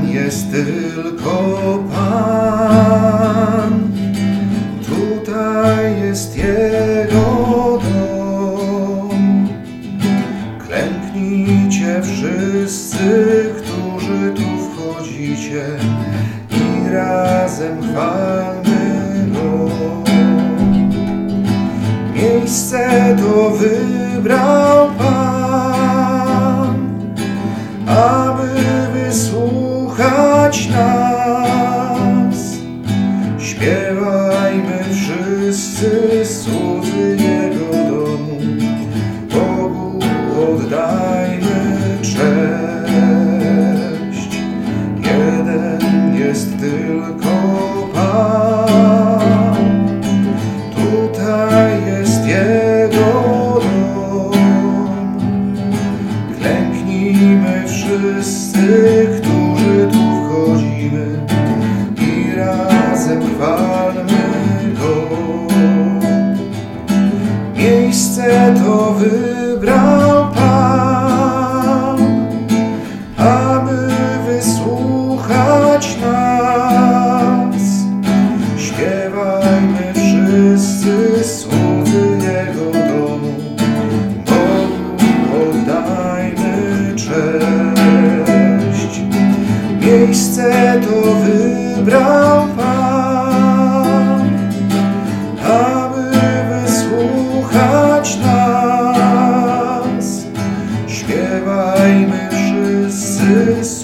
jest tylko Pan. Tutaj jest Jego dom. Klęknijcie wszyscy, którzy tu wchodzicie i razem chwalmy Go. Miejsce to wybrał Pan, nas. Śpiewajmy wszyscy z cudzy Jego domu, Bogu oddajmy cześć. Jeden jest tylko Pan, tutaj jest Jego dom. Klęknijmy wszyscy, i razem chwalmy Go. Miejsce to wybrał Pan. miejsce to wybrał Pan, aby wysłuchać nas. Śpiewajmy wszyscy.